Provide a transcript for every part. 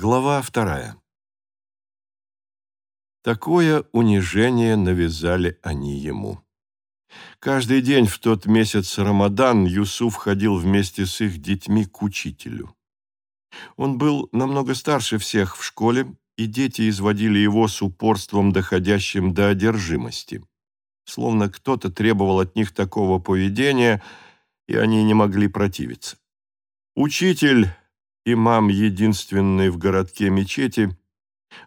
Глава вторая. Такое унижение навязали они ему. Каждый день в тот месяц Рамадан Юсуф ходил вместе с их детьми к учителю. Он был намного старше всех в школе, и дети изводили его с упорством, доходящим до одержимости. Словно кто-то требовал от них такого поведения, и они не могли противиться. Учитель имам единственный в городке мечети,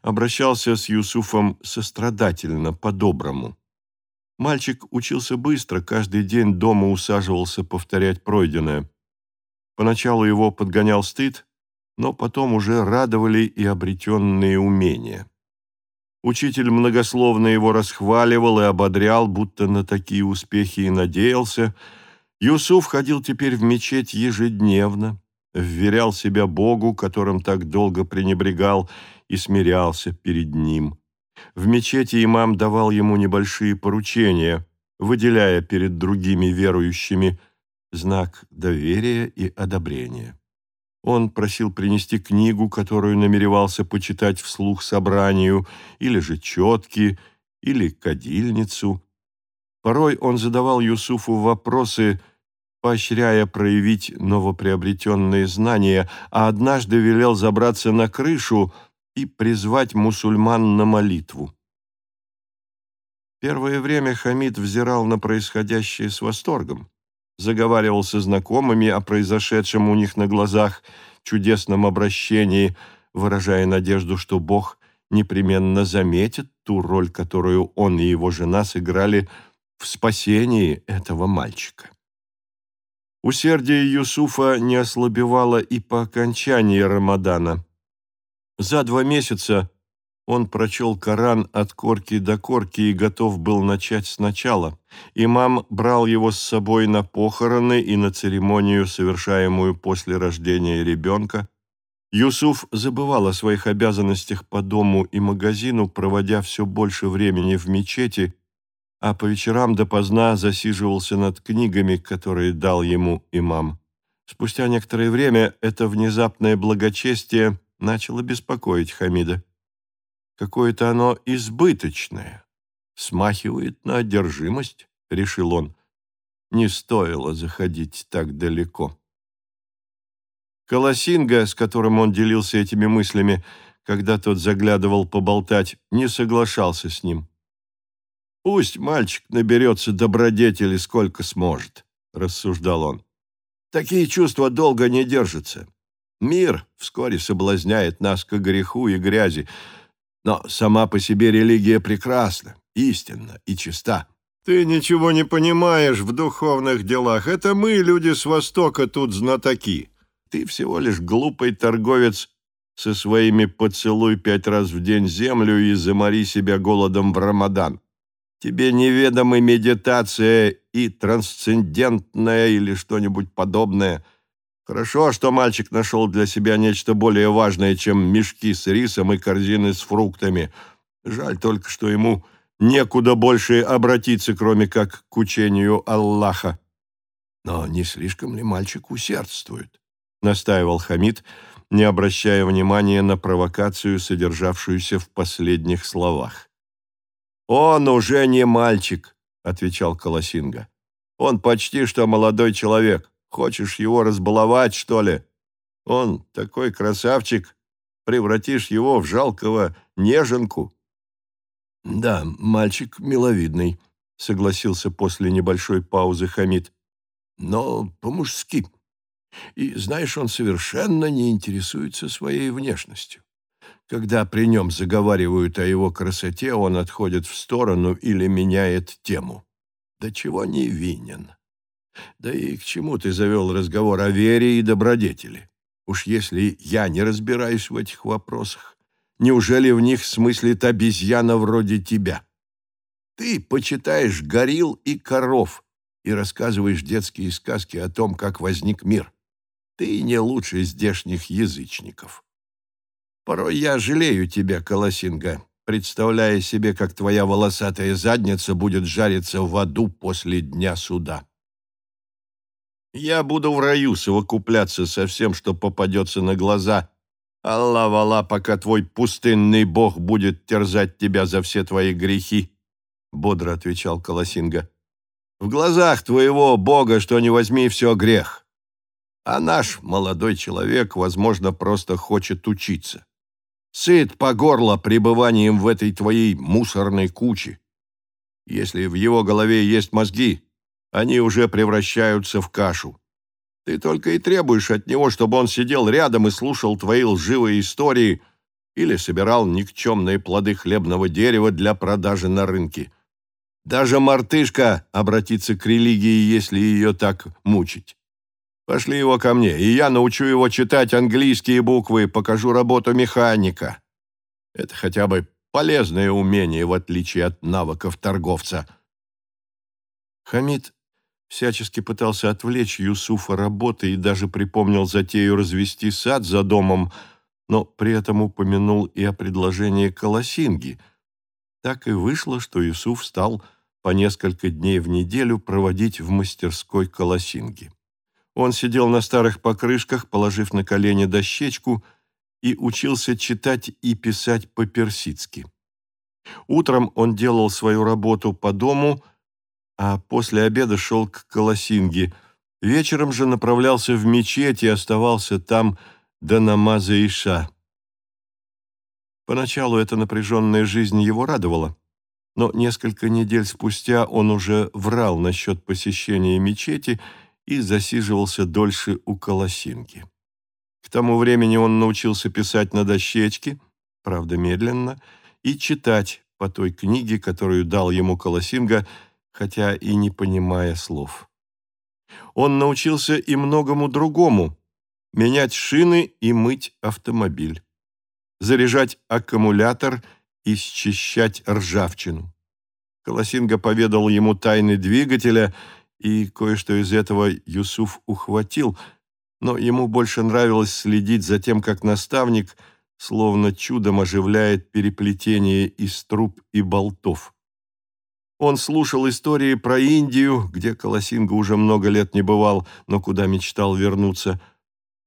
обращался с Юсуфом сострадательно, по-доброму. Мальчик учился быстро, каждый день дома усаживался повторять пройденное. Поначалу его подгонял стыд, но потом уже радовали и обретенные умения. Учитель многословно его расхваливал и ободрял, будто на такие успехи и надеялся. Юсуф ходил теперь в мечеть ежедневно, вверял себя Богу, которым так долго пренебрегал, и смирялся перед Ним. В мечети имам давал ему небольшие поручения, выделяя перед другими верующими знак доверия и одобрения. Он просил принести книгу, которую намеревался почитать вслух собранию, или же четки, или кадильницу. Порой он задавал Юсуфу вопросы – поощряя проявить новоприобретенные знания, а однажды велел забраться на крышу и призвать мусульман на молитву. Первое время Хамид взирал на происходящее с восторгом, заговаривал со знакомыми о произошедшем у них на глазах чудесном обращении, выражая надежду, что Бог непременно заметит ту роль, которую он и его жена сыграли в спасении этого мальчика. Усердие Юсуфа не ослабевало и по окончании Рамадана. За два месяца он прочел Коран от корки до корки и готов был начать сначала. Имам брал его с собой на похороны и на церемонию, совершаемую после рождения ребенка. Юсуф забывал о своих обязанностях по дому и магазину, проводя все больше времени в мечети а по вечерам допоздна засиживался над книгами, которые дал ему имам. Спустя некоторое время это внезапное благочестие начало беспокоить Хамида. Какое-то оно избыточное, смахивает на одержимость, решил он. Не стоило заходить так далеко. Колосинга, с которым он делился этими мыслями, когда тот заглядывал поболтать, не соглашался с ним. Пусть мальчик наберется добродетели сколько сможет, рассуждал он. Такие чувства долго не держатся. Мир вскоре соблазняет нас к греху и грязи, но сама по себе религия прекрасна, истинна и чиста. Ты ничего не понимаешь в духовных делах. Это мы, люди с Востока, тут знатоки. Ты всего лишь глупый торговец со своими «поцелуй пять раз в день землю и замори себя голодом в Рамадан». Тебе неведомы медитация и трансцендентная или что-нибудь подобное. Хорошо, что мальчик нашел для себя нечто более важное, чем мешки с рисом и корзины с фруктами. Жаль только, что ему некуда больше обратиться, кроме как к учению Аллаха. Но не слишком ли мальчик усердствует? Настаивал Хамид, не обращая внимания на провокацию, содержавшуюся в последних словах. «Он уже не мальчик», — отвечал Колосинга. «Он почти что молодой человек. Хочешь его разбаловать, что ли? Он такой красавчик, превратишь его в жалкого неженку». «Да, мальчик миловидный», — согласился после небольшой паузы Хамид. «Но по-мужски. И, знаешь, он совершенно не интересуется своей внешностью. Когда при нем заговаривают о его красоте, он отходит в сторону или меняет тему. Да чего невинен. Да и к чему ты завел разговор о вере и добродетели? Уж если я не разбираюсь в этих вопросах, неужели в них смыслит обезьяна вроде тебя? Ты почитаешь горил и коров и рассказываешь детские сказки о том, как возник мир. Ты не лучше здешних язычников. Порой я жалею тебя, Колосинга, представляя себе, как твоя волосатая задница будет жариться в аду после дня суда. Я буду в раю совокупляться со всем, что попадется на глаза, Алла вала, пока твой пустынный бог будет терзать тебя за все твои грехи, — бодро отвечал Колосинга. В глазах твоего бога, что не возьми, все грех. А наш молодой человек, возможно, просто хочет учиться. Сыт по горло пребыванием в этой твоей мусорной куче. Если в его голове есть мозги, они уже превращаются в кашу. Ты только и требуешь от него, чтобы он сидел рядом и слушал твои лживые истории или собирал никчемные плоды хлебного дерева для продажи на рынке. Даже мартышка обратится к религии, если ее так мучить. Пошли его ко мне, и я научу его читать английские буквы покажу работу механика. Это хотя бы полезное умение, в отличие от навыков торговца. Хамид всячески пытался отвлечь Юсуфа работы и даже припомнил затею развести сад за домом, но при этом упомянул и о предложении Колосинги. Так и вышло, что Юсуф стал по несколько дней в неделю проводить в мастерской Колосинги. Он сидел на старых покрышках, положив на колени дощечку, и учился читать и писать по-персидски. Утром он делал свою работу по дому – а после обеда шел к Колосинге. Вечером же направлялся в мечеть и оставался там до намаза Иша. Поначалу эта напряженная жизнь его радовала, но несколько недель спустя он уже врал насчет посещения мечети и засиживался дольше у Колосинги. К тому времени он научился писать на дощечке, правда медленно, и читать по той книге, которую дал ему Колосинга – хотя и не понимая слов. Он научился и многому другому – менять шины и мыть автомобиль, заряжать аккумулятор и счищать ржавчину. Колосинга поведал ему тайны двигателя, и кое-что из этого Юсуф ухватил, но ему больше нравилось следить за тем, как наставник словно чудом оживляет переплетение из труб и болтов. Он слушал истории про Индию, где Колосинго уже много лет не бывал, но куда мечтал вернуться,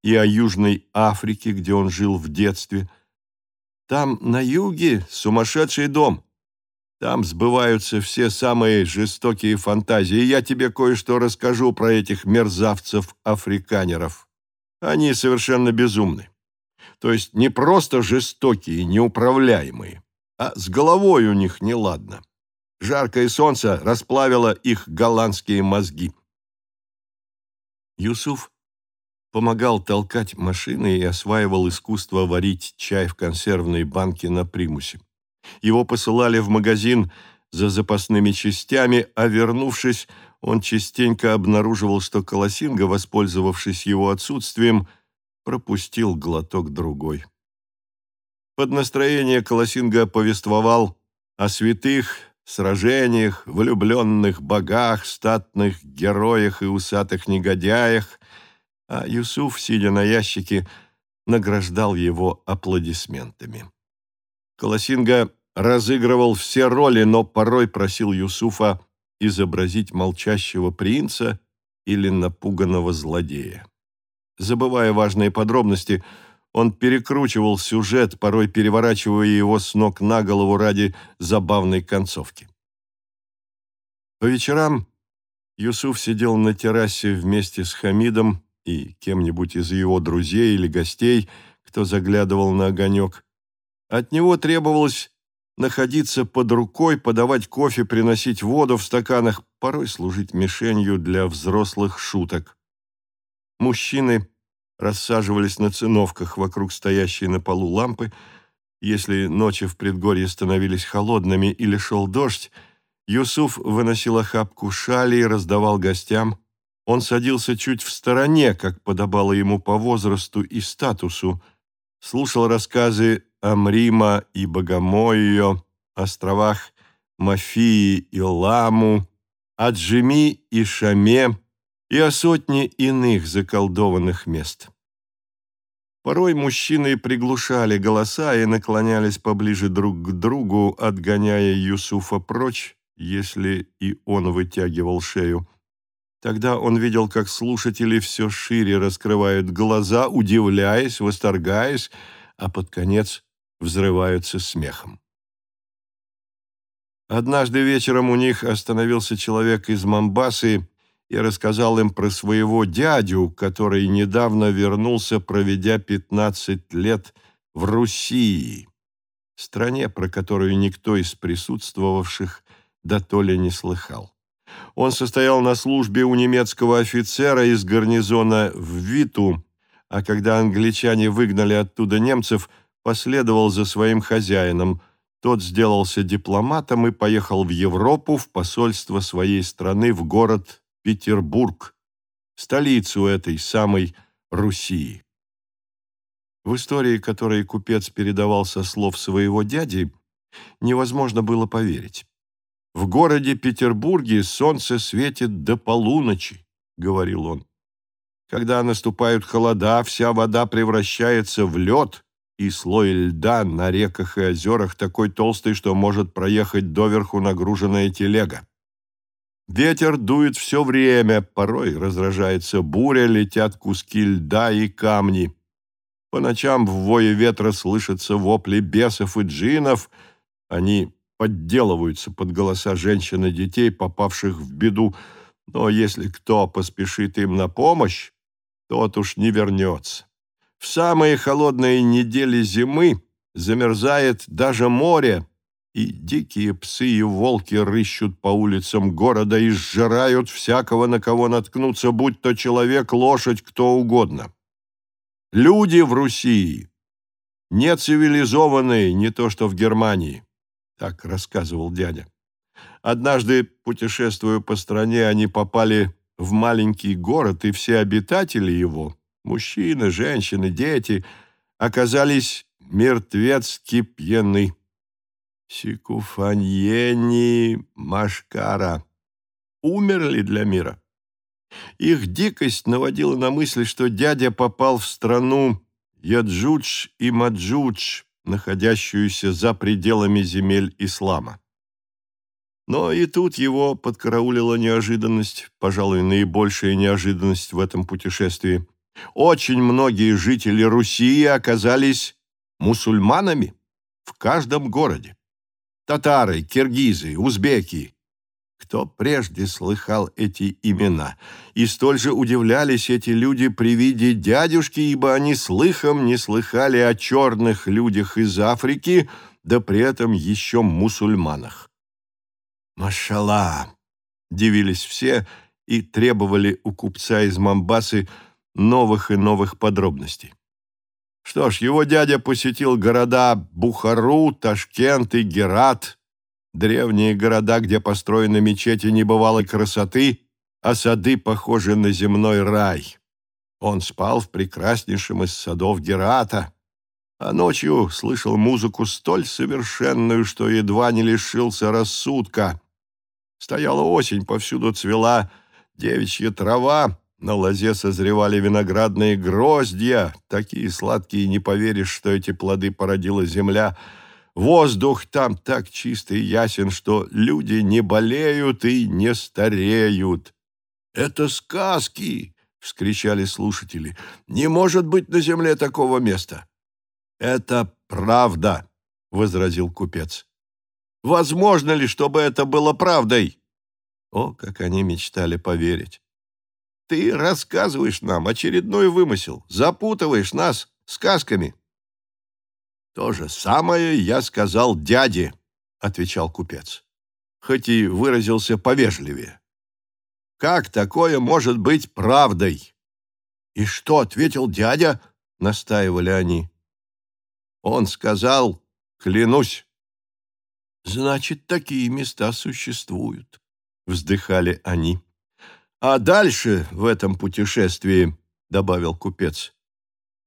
и о Южной Африке, где он жил в детстве. Там, на юге, сумасшедший дом. Там сбываются все самые жестокие фантазии, я тебе кое-что расскажу про этих мерзавцев-африканеров. Они совершенно безумны. То есть не просто жестокие, неуправляемые, а с головой у них неладно. Жаркое солнце расплавило их голландские мозги. Юсуф помогал толкать машины и осваивал искусство варить чай в консервной банке на примусе. Его посылали в магазин за запасными частями, а вернувшись, он частенько обнаруживал, что Колосинга, воспользовавшись его отсутствием, пропустил глоток другой. Под настроение Колосинга повествовал о святых, сражениях, влюбленных богах, статных героях и усатых негодяях, а Юсуф, сидя на ящике, награждал его аплодисментами. Колосинга разыгрывал все роли, но порой просил Юсуфа изобразить молчащего принца или напуганного злодея. Забывая важные подробности, он перекручивал сюжет, порой переворачивая его с ног на голову ради забавной концовки. По вечерам Юсуф сидел на террасе вместе с Хамидом и кем-нибудь из его друзей или гостей, кто заглядывал на огонек. От него требовалось находиться под рукой, подавать кофе, приносить воду в стаканах, порой служить мишенью для взрослых шуток. Мужчины рассаживались на циновках вокруг стоящей на полу лампы. Если ночи в предгорье становились холодными или шел дождь, Юсуф выносил охапку шали и раздавал гостям. Он садился чуть в стороне, как подобало ему по возрасту и статусу, слушал рассказы о Мрима и Богомойо, островах Мафии и Ламу, о Джими и Шаме, и о сотне иных заколдованных мест. Порой мужчины приглушали голоса и наклонялись поближе друг к другу, отгоняя Юсуфа прочь, если и он вытягивал шею. Тогда он видел, как слушатели все шире раскрывают глаза, удивляясь, восторгаясь, а под конец взрываются смехом. Однажды вечером у них остановился человек из Мамбасы и рассказал им про своего дядю, который недавно вернулся, проведя 15 лет в Руси, стране, про которую никто из присутствовавших до то ли не слыхал. Он состоял на службе у немецкого офицера из гарнизона в Виту, а когда англичане выгнали оттуда немцев, последовал за своим хозяином – тот сделался дипломатом и поехал в Европу в посольство своей страны в город Петербург, столицу этой самой Руси. В истории, которой купец передавал со слов своего дяди, невозможно было поверить. «В городе Петербурге солнце светит до полуночи», — говорил он. «Когда наступают холода, вся вода превращается в лед, и слой льда на реках и озерах такой толстый, что может проехать доверху нагруженная телега. Ветер дует все время, порой разражается буря, летят куски льда и камни. По ночам в вое ветра слышатся вопли бесов и джинов. Они подделываются под голоса женщин и детей, попавших в беду, но если кто поспешит им на помощь, тот уж не вернется. В самые холодные недели зимы замерзает даже море, и дикие псы и волки рыщут по улицам города и сжирают всякого, на кого наткнуться, будь то человек, лошадь, кто угодно. Люди в Руси не цивилизованные, не то что в Германии, так рассказывал дядя. Однажды, путешествуя по стране, они попали в маленький город, и все обитатели его Мужчины, женщины, дети оказались мертвецки пьяны. Сикуфаньени Машкара умерли для мира. Их дикость наводила на мысль, что дядя попал в страну Яджудж и Маджудж, находящуюся за пределами земель ислама. Но и тут его подкараулила неожиданность, пожалуй, наибольшая неожиданность в этом путешествии. Очень многие жители Руси оказались мусульманами в каждом городе. Татары, киргизы, узбеки. Кто прежде слыхал эти имена? И столь же удивлялись эти люди при виде дядюшки, ибо они слыхом не слыхали о черных людях из Африки, да при этом еще мусульманах. «Машалла!» — дивились все и требовали у купца из Мамбасы – новых и новых подробностей. Что ж, его дядя посетил города Бухару, Ташкент и Герат, древние города, где построены мечети небывалой красоты, а сады похожи на земной рай. Он спал в прекраснейшем из садов Герата, а ночью слышал музыку столь совершенную, что едва не лишился рассудка. Стояла осень, повсюду цвела девичья трава, на лозе созревали виноградные гроздья, такие сладкие, не поверишь, что эти плоды породила земля. Воздух там так чистый и ясен, что люди не болеют и не стареют. «Это сказки!» — вскричали слушатели. «Не может быть на земле такого места!» «Это правда!» — возразил купец. «Возможно ли, чтобы это было правдой?» О, как они мечтали поверить! Ты рассказываешь нам очередной вымысел, запутываешь нас сказками. То же самое я сказал дяде, отвечал купец, хоть и выразился повежливее. Как такое может быть правдой? И что ответил дядя? настаивали они. Он сказал: "Клянусь". Значит, такие места существуют, вздыхали они. А дальше в этом путешествии, добавил купец,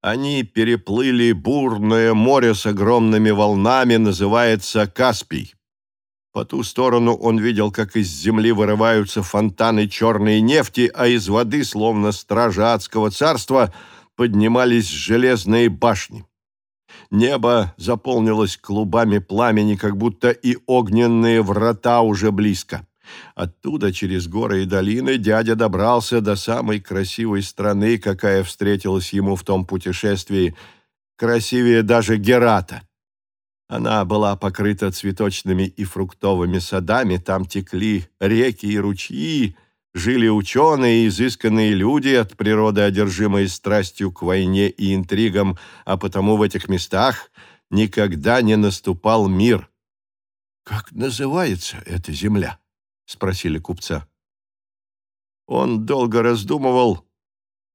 они переплыли бурное море с огромными волнами, называется Каспий. По ту сторону он видел, как из земли вырываются фонтаны черной нефти, а из воды, словно стража адского царства, поднимались железные башни. Небо заполнилось клубами пламени, как будто и огненные врата уже близко. Оттуда, через горы и долины, дядя добрался до самой красивой страны, какая встретилась ему в том путешествии. красивее даже Герата. Она была покрыта цветочными и фруктовыми садами, там текли реки и ручьи, жили ученые и изысканные люди, от природы одержимые страстью к войне и интригам, а потому в этих местах никогда не наступал мир. «Как называется эта земля?» — спросили купца. Он долго раздумывал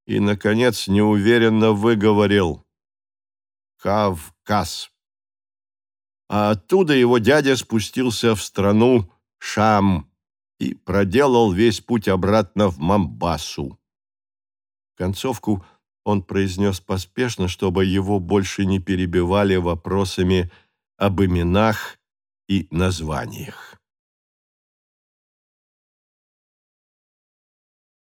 и, наконец, неуверенно выговорил «Кавказ». А оттуда его дядя спустился в страну Шам и проделал весь путь обратно в Мамбасу. Концовку он произнес поспешно, чтобы его больше не перебивали вопросами об именах и названиях.